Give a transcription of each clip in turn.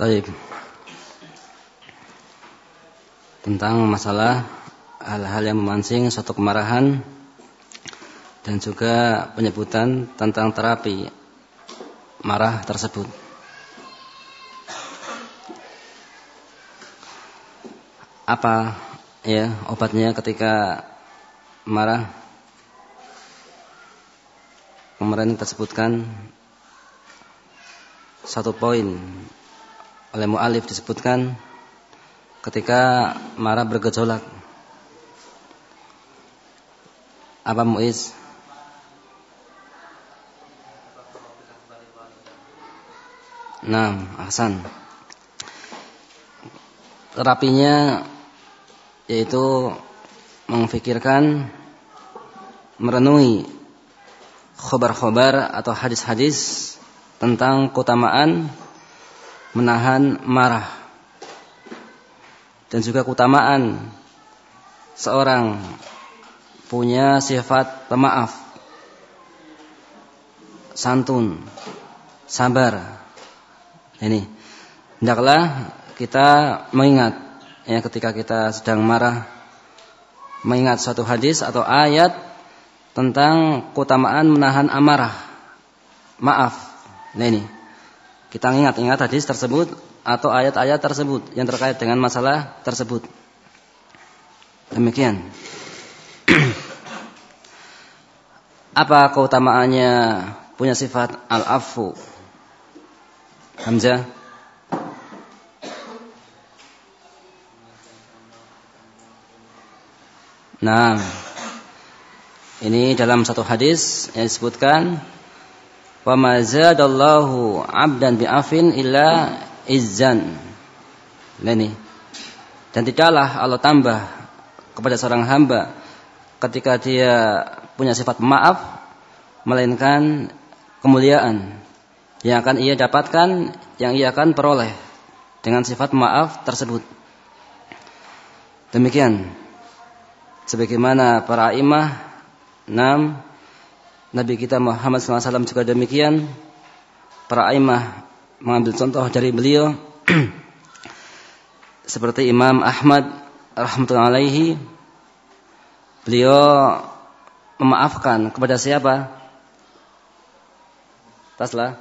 Taib. Tentang masalah hal-hal yang memancing suatu kemarahan dan juga penyebutan tentang terapi marah tersebut. Apa ya obatnya ketika marah? Kemarin kita sebutkan satu poin oleh mu'alif disebutkan ketika marah bergejolak. Apa Muiz? Nah, Hasan. Terapinya yaitu memfikirkan merenungi khobar-khobar atau hadis-hadis tentang keutamaan menahan marah dan juga keutamaan seorang punya sifat pemaaf santun sabar. Ini hendaklah kita mengingat ya ketika kita sedang marah mengingat suatu hadis atau ayat tentang keutamaan menahan amarah. Maaf. Nah ini kita ingat-ingat hadis tersebut atau ayat-ayat tersebut yang terkait dengan masalah tersebut. Demikian. Apa keutamaannya punya sifat al-afu? Hamzah. Nah, ini dalam satu hadis yang disebutkan wa ma zadallahu 'abdan bi'afin illa izzan. Ini. Dan tidaklah Allah tambah kepada seorang hamba ketika dia punya sifat maaf melainkan kemuliaan yang akan ia dapatkan yang ia akan peroleh dengan sifat maaf tersebut. Demikian sebagaimana para imah enam Nabi kita Muhammad SAW juga demikian. Para imah mengambil contoh dari beliau. Seperti Imam Ahmad rahmatullahi alaihi. Beliau memaafkan kepada siapa? Taslah.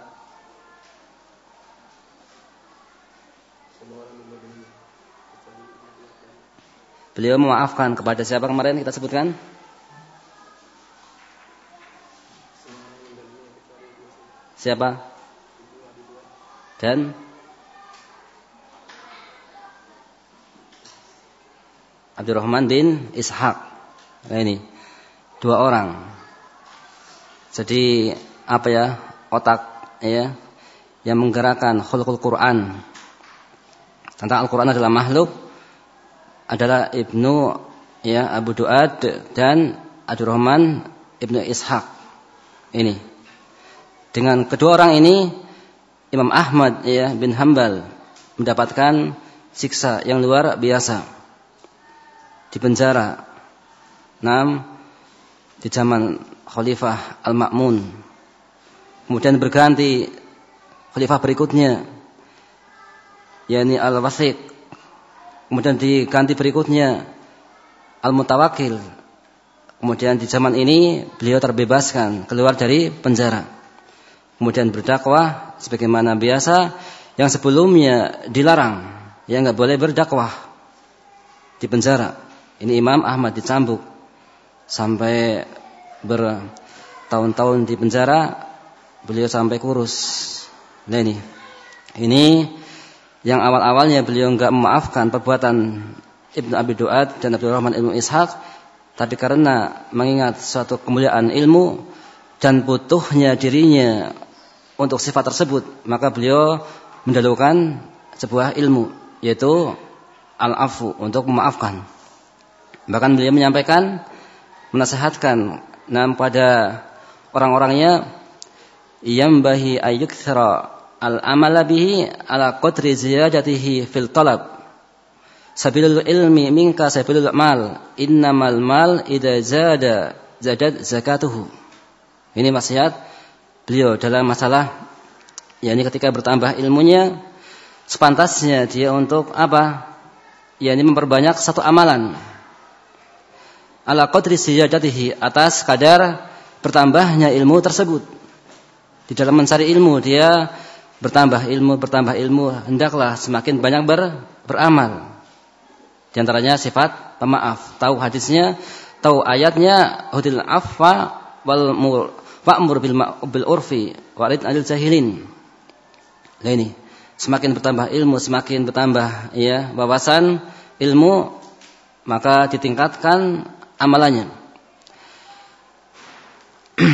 Beliau memaafkan kepada siapa kemarin kita sebutkan? Siapa? Dan Abdurrahman bin Ishaq. Nah ini dua orang. Jadi apa ya otak ya yang menggerakkan khulqul Quran tentang Al-Quran adalah makhluk adalah Ibnu ya Abu Duad dan Abdurrahman Ibnu Ishaq. Ini dengan kedua orang ini Imam Ahmad ya bin Hambal mendapatkan siksa yang luar biasa di penjara. Nam di zaman Khalifah Al-Ma'mun. Kemudian berganti khalifah berikutnya yakni Al-Wasiq. Kemudian diganti berikutnya Al-Mutawakil. Kemudian di zaman ini beliau terbebaskan keluar dari penjara kemudian berdakwah sebagaimana biasa. Yang sebelumnya dilarang. Yang nggak boleh berdakwah di penjara. Ini Imam Ahmad dicambuk. Sampai bertahun-tahun di penjara beliau sampai kurus. Nah ini. Ini yang awal-awalnya beliau nggak memaafkan perbuatan Ibnu Abi Duat dan Abdul Rahman Ibnu Ishaq tapi karena mengingat suatu kemuliaan ilmu dan butuhnya dirinya untuk sifat tersebut, maka beliau mendahulukan sebuah ilmu yaitu al-afu untuk memaafkan. Bahkan beliau menyampaikan menasihatkan nam pada orang-orangnya yambahi ayyukthara al-amala bihi ala qadri ziyadatihi fil talab. Sabilul ilmi minka sabilul mal. Innamal mal idza zada zadat zakatuhu. Ini nasihat beliau dalam masalah yakni ketika bertambah ilmunya sepantasnya dia untuk apa? Ya ini memperbanyak satu amalan. Ala qadri siyajatihi atas kadar bertambahnya ilmu tersebut. Di dalam mencari ilmu dia bertambah ilmu, bertambah ilmu, hendaklah semakin banyak ber, beramal. Di antaranya sifat pemaaf. Tahu hadisnya, tahu ayatnya, hudil afwa wal fa'mur bil bil urfi walid anil jahilin. Nah ini semakin bertambah ilmu, semakin bertambah ya wawasan ilmu, maka ditingkatkan amalannya.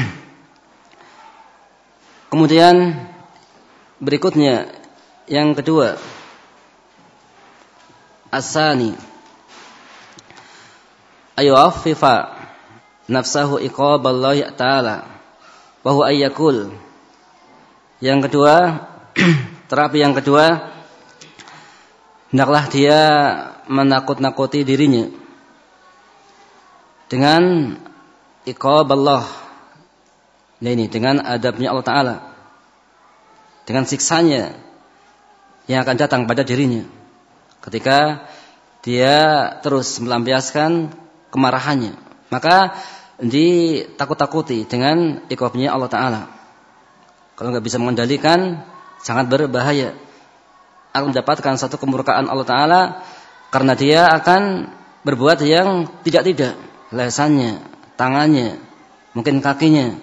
Kemudian berikutnya yang kedua asani ayuaffifa nafsahu iqaballahi ta'ala wa huwa ayyakul. Yang kedua terapi yang kedua hendaklah dia menakut-nakuti dirinya dengan iqaballah nah ini dengan adabnya Allah taala. Dengan siksanya yang akan datang pada dirinya ketika dia terus melampiaskan kemarahannya. Maka ditakut-takuti dengan iqabnya Allah taala. Kalau nggak bisa mengendalikan sangat berbahaya. Akan mendapatkan satu kemurkaan Allah taala karena dia akan berbuat yang tidak-tidak. Lesannya tangannya mungkin kakinya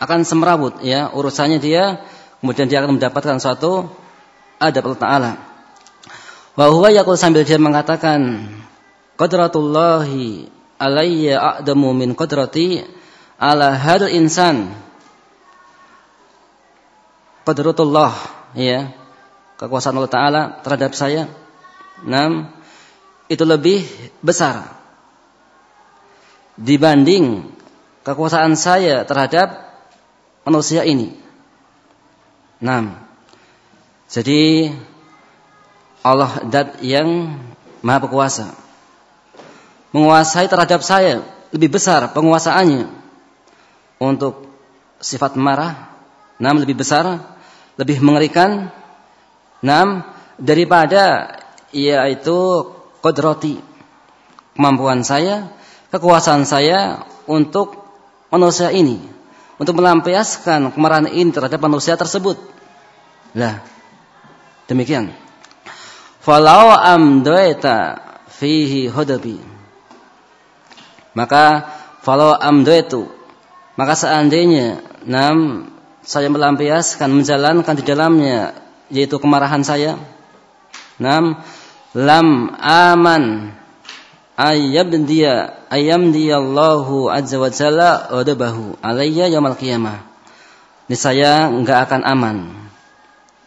akan semrawut ya. Urusannya dia kemudian dia akan mendapatkan suatu adab Allah taala. Wa huwa yaqul sambil dia mengatakan qadratullahi alayya a'damu min qadrati ala hadal insan qadratullah ya kekuasaan Allah taala terhadap saya enam itu lebih besar dibanding kekuasaan saya terhadap manusia ini. 6. Jadi Allah dat yang maha berkuasa. Menguasai terhadap saya lebih besar penguasaannya untuk sifat marah. 6 lebih besar, lebih mengerikan. 6 daripada yaitu kodrati kemampuan saya kekuasaan saya untuk manusia ini, untuk melampiaskan kemarahan ini terhadap manusia tersebut. Lah, demikian. Falau amdoeta fihi hodabi. Maka falau amdoetu. Maka seandainya nam saya melampiaskan menjalankan di dalamnya yaitu kemarahan saya. Nam lam aman ayam dia ayam dia Allahu azza wa jalla adabahu alayya yaumil qiyamah. Ini saya enggak akan aman.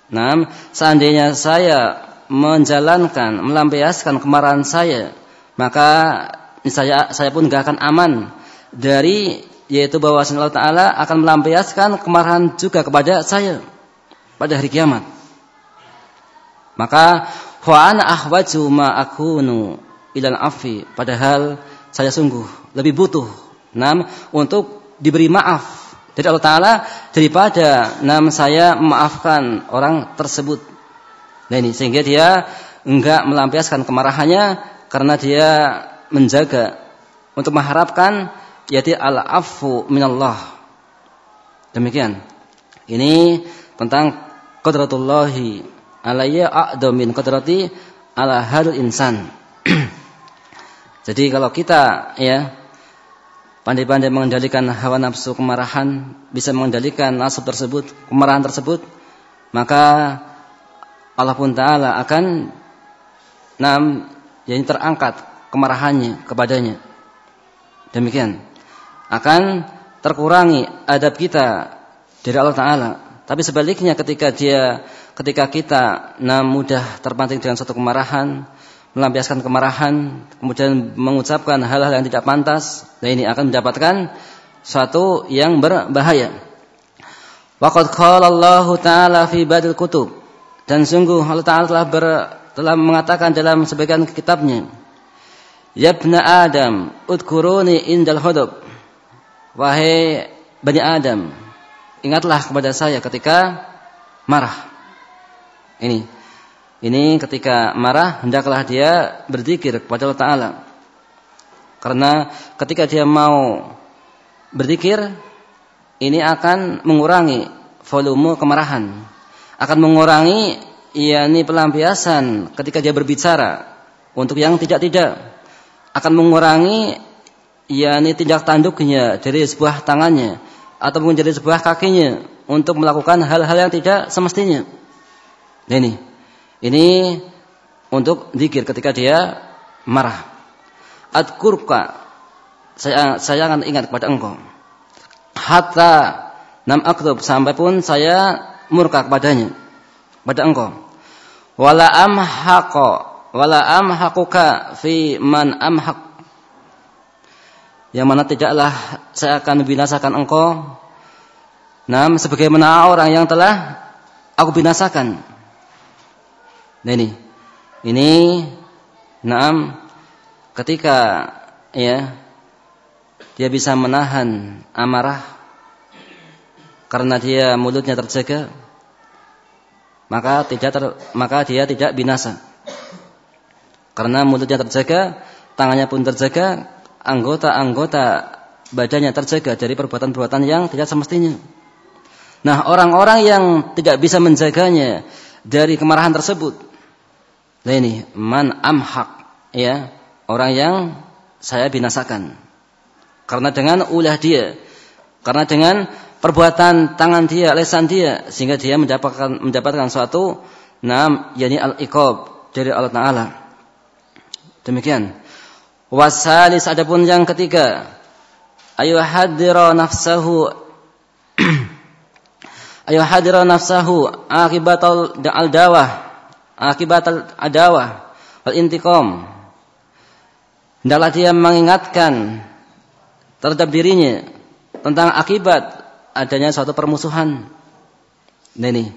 Nah, seandainya saya menjalankan, melampiaskan kemarahan saya, maka saya saya pun enggak akan aman dari yaitu bahwa Allah Taala akan melampiaskan kemarahan juga kepada saya pada hari kiamat. Maka wa ana ahwaju ma akunu ilal afi padahal saya sungguh lebih butuh nam untuk diberi maaf dari Allah Taala daripada nam saya memaafkan orang tersebut. Nah ini sehingga dia enggak melampiaskan kemarahannya karena dia menjaga untuk mengharapkan yaitu al-afu minallah. Demikian. Ini tentang qadratullahi alayya a'dha min qadrati ala hal insan. Jadi kalau kita ya pandai-pandai mengendalikan hawa nafsu kemarahan, bisa mengendalikan nafsu tersebut, kemarahan tersebut, maka Allah pun taala akan nam yang terangkat kemarahannya kepadanya. Demikian. Akan terkurangi adab kita dari Allah taala. Tapi sebaliknya ketika dia ketika kita mudah terpancing dengan suatu kemarahan, melampiaskan kemarahan, kemudian mengucapkan hal-hal yang tidak pantas, dan ini akan mendapatkan suatu yang berbahaya. Waqad qala Allah Ta'ala fi badil kutub. Dan sungguh Allah Ta'ala telah, ber, telah mengatakan dalam sebagian kitabnya. Ya ibna Adam, udkuruni indal hudub. Wahai Bani Adam, ingatlah kepada saya ketika marah. Ini Ini ketika marah hendaklah dia berzikir kepada Allah Taala. Karena ketika dia mau berzikir ini akan mengurangi volume kemarahan. Akan mengurangi yakni pelampiasan ketika dia berbicara untuk yang tidak-tidak akan mengurangi yakni tindak tanduknya dari sebuah tangannya ataupun dari sebuah kakinya untuk melakukan hal-hal yang tidak semestinya. Nah ini, ini untuk zikir ketika dia marah. Adkurka, saya saya akan ingat kepada engkau. Hatta nam aktub sampai pun saya murka kepadanya, pada engkau. Wala amhaqa, wala amhaquka fi man amhaq. Yang mana tidaklah saya akan binasakan engkau. Nah sebagaimana orang yang telah aku binasakan. Nah ini. Ini nah ketika ya dia bisa menahan amarah karena dia mulutnya terjaga maka tidak ter, maka dia tidak binasa karena mulutnya terjaga tangannya pun terjaga anggota-anggota badannya terjaga dari perbuatan-perbuatan yang tidak semestinya. Nah, orang-orang yang tidak bisa menjaganya dari kemarahan tersebut. Nah ini, man amhak, ya, orang yang saya binasakan. Karena dengan ulah dia, karena dengan perbuatan tangan dia, lesan dia, sehingga dia mendapatkan mendapatkan suatu nam, yakni al-iqab dari Allah Taala. Demikian. Wasalis adapun yang ketiga, ayu hadira nafsahu ayu hadira nafsahu akibat al dawah akibat al adawah wal intiqam hendaklah dia mengingatkan terhadap dirinya tentang akibat adanya suatu permusuhan. Nah ini.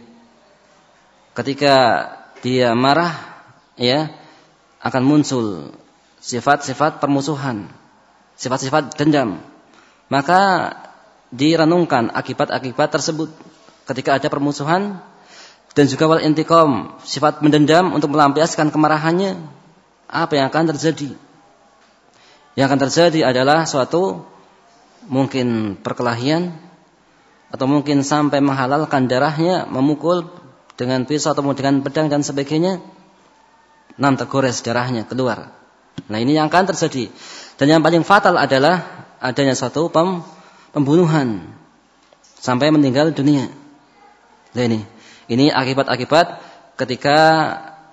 Ketika dia marah ya akan muncul sifat-sifat permusuhan, sifat-sifat dendam. Maka direnungkan akibat-akibat tersebut ketika ada permusuhan dan juga wal intikom, sifat mendendam untuk melampiaskan kemarahannya, apa yang akan terjadi? Yang akan terjadi adalah suatu mungkin perkelahian atau mungkin sampai menghalalkan darahnya, memukul dengan pisau atau dengan pedang dan sebagainya. Nam tergores darahnya keluar. Nah ini yang akan terjadi. Dan yang paling fatal adalah adanya satu pem, pembunuhan sampai meninggal dunia. Nah ini, ini akibat-akibat ketika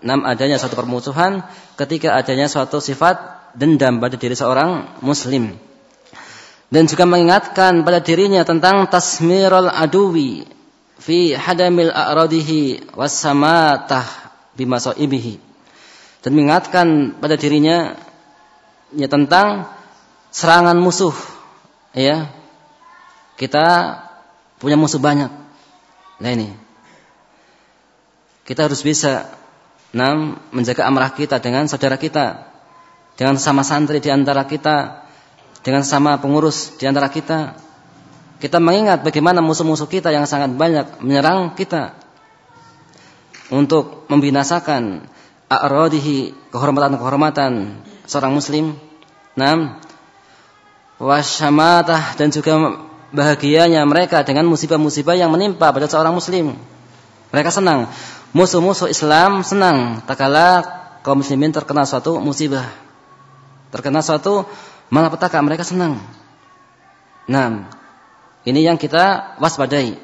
enam adanya satu permusuhan, ketika adanya suatu sifat dendam pada diri seorang muslim. Dan juga mengingatkan pada dirinya tentang tasmirul aduwi fi hadamil a'radihi wassamatah bimasaibihi dan mengingatkan pada dirinya ya tentang serangan musuh ya. Kita punya musuh banyak. Nah ini. Kita harus bisa enam menjaga amarah kita dengan saudara kita dengan sama santri di antara kita dengan sama pengurus di antara kita. Kita mengingat bagaimana musuh-musuh kita yang sangat banyak menyerang kita untuk membinasakan a'radihi kehormatan-kehormatan seorang muslim. Naam. Wasyamatah dan juga bahagianya mereka dengan musibah-musibah yang menimpa pada seorang muslim. Mereka senang. Musuh-musuh Islam senang takala kaum muslimin terkena suatu musibah. Terkena suatu malapetaka mereka senang. Nah, ini yang kita waspadai.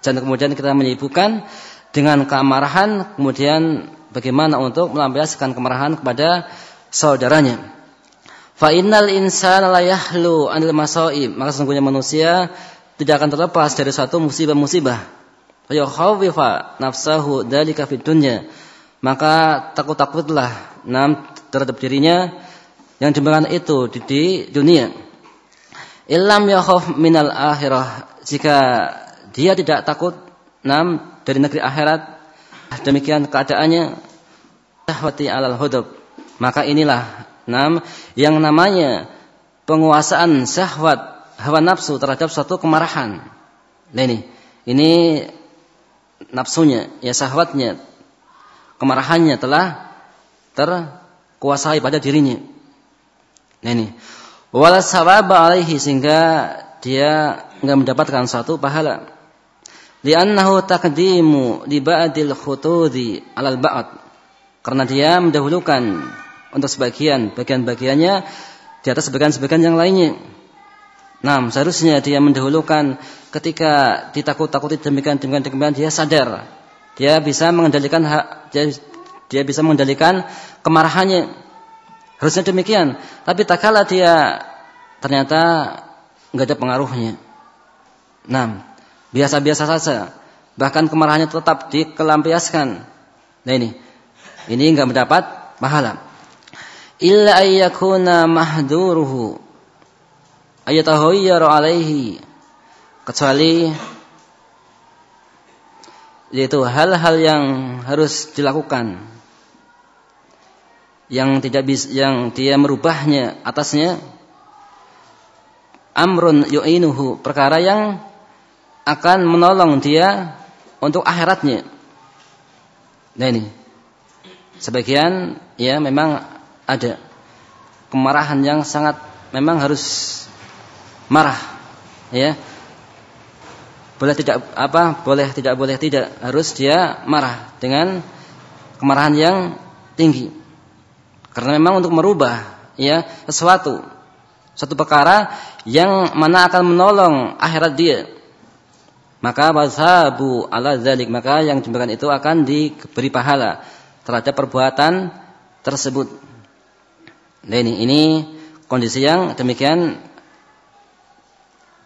Dan kemudian kita menyibukkan dengan keamarahan, kemudian bagaimana untuk melampiaskan kemarahan kepada saudaranya. Fa innal insana la yahlu anil masaib, maka sesungguhnya manusia tidak akan terlepas dari suatu musibah-musibah. Fa yakhawifa nafsahu dalika fid dunya. Maka takut-takutlah nam terhadap dirinya yang demikian itu di, di dunia. Illam yakhaf minal akhirah jika dia tidak takut nam dari negeri akhirat demikian keadaannya tahwati alal hudub maka inilah nam yang namanya penguasaan syahwat hawa nafsu terhadap suatu kemarahan nah ini ini nafsunya ya syahwatnya kemarahannya telah terkuasai pada dirinya. Nah ini. Wala sawaba alaihi sehingga dia enggak mendapatkan satu pahala. Li'annahu taqdimu li ba'dil khutudi 'alal ba'd. Karena dia mendahulukan untuk sebagian bagian-bagiannya di atas sebagian-sebagian yang lainnya. Nah, seharusnya dia mendahulukan ketika ditakut-takuti demikian demikian demikian dia sadar. Dia bisa mengendalikan hak dia, dia bisa mengendalikan kemarahannya. Harusnya demikian. Tapi tak kala dia ternyata nggak ada pengaruhnya. Nah, biasa-biasa saja. Bahkan kemarahannya tetap dikelampiaskan. Nah ini, ini nggak mendapat pahala. Illa ayyakuna mahduruhu ayatahayyaru alaihi kecuali yaitu hal-hal yang harus dilakukan yang tidak bisa yang dia merubahnya atasnya amrun yu'inuhu perkara yang akan menolong dia untuk akhiratnya. Nah ini. Sebagian ya memang ada kemarahan yang sangat memang harus marah ya. Boleh tidak apa boleh tidak boleh tidak harus dia marah dengan kemarahan yang tinggi. Karena memang untuk merubah ya sesuatu satu perkara yang mana akan menolong akhirat dia maka wasabu ala zalik maka yang demikian itu akan diberi pahala terhadap perbuatan tersebut. Nah ini, ini kondisi yang demikian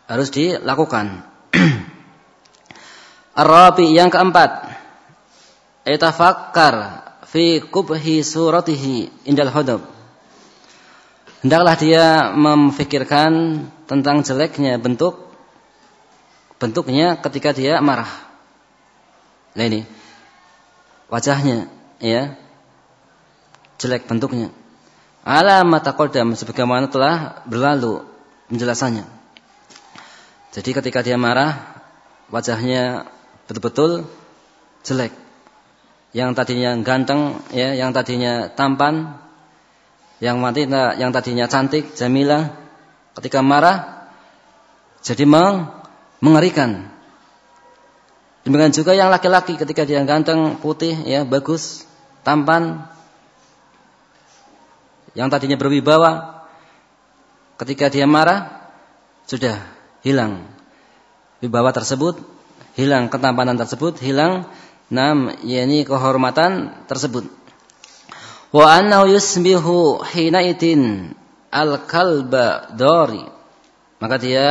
harus dilakukan. Arabi yang keempat, itafakkar fi kubhi suratihi indal hudub. Hendaklah dia memfikirkan tentang jeleknya bentuk bentuknya ketika dia marah. Nah ini wajahnya ya jelek bentuknya. Alamat taqaddam sebagaimana telah berlalu penjelasannya. Jadi ketika dia marah, wajahnya betul-betul jelek. Yang tadinya ganteng, ya, yang tadinya tampan, yang mati, yang tadinya cantik, jamilah, ketika marah jadi meng mengerikan. Demikian juga yang laki-laki ketika dia ganteng, putih, ya, bagus, tampan, yang tadinya berwibawa, ketika dia marah sudah hilang wibawa tersebut, hilang ketampanan tersebut, hilang nam yakni kehormatan tersebut. Wa annahu yusbihu hina itin al-kalba dori. Maka dia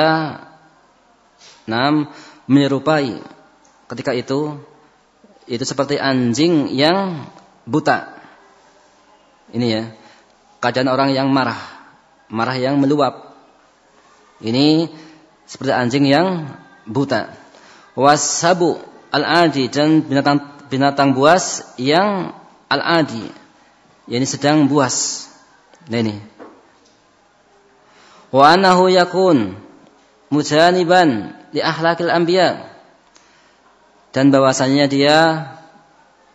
nam menyerupai ketika itu itu seperti anjing yang buta. Ini ya, keadaan orang yang marah, marah yang meluap. Ini seperti anjing yang buta. Wasabu al-adi dan binatang binatang buas yang al-adi, yakni sedang buas. Nah ini. Wa anahu yakun mujaniban li ahlakil anbiya. Dan bahwasanya dia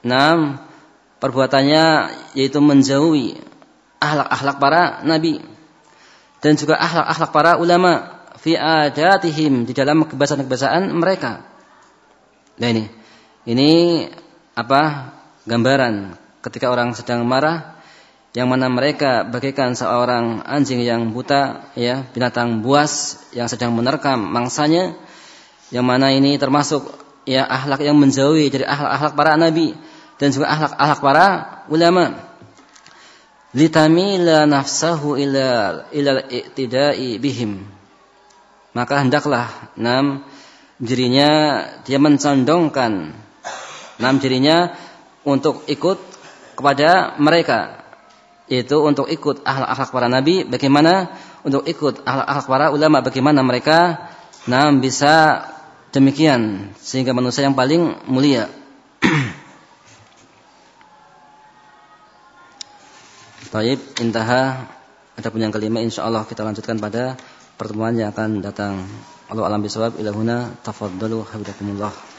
enam perbuatannya yaitu menjauhi akhlak-akhlak para nabi dan juga akhlak-akhlak para ulama fi adatihim di dalam kebiasaan-kebiasaan mereka. Nah ini, ini apa gambaran ketika orang sedang marah yang mana mereka bagaikan seorang anjing yang buta ya binatang buas yang sedang menerkam mangsanya yang mana ini termasuk ya akhlak yang menjauhi dari akhlak-akhlak para nabi dan juga akhlak-akhlak para ulama. Litamila nafsahu ila ila i'tidai bihim. Maka hendaklah enam dirinya dia mencondongkan enam dirinya untuk ikut kepada mereka. Yaitu untuk ikut akhlak-akhlak para nabi bagaimana? Untuk ikut akhlak-akhlak para ulama bagaimana mereka enam bisa demikian sehingga manusia yang paling mulia Taib intaha ada pun yang kelima insyaallah kita lanjutkan pada pertemuan yang akan datang. Allah alam bisawab ilahuna tafaddalu habibakumullah.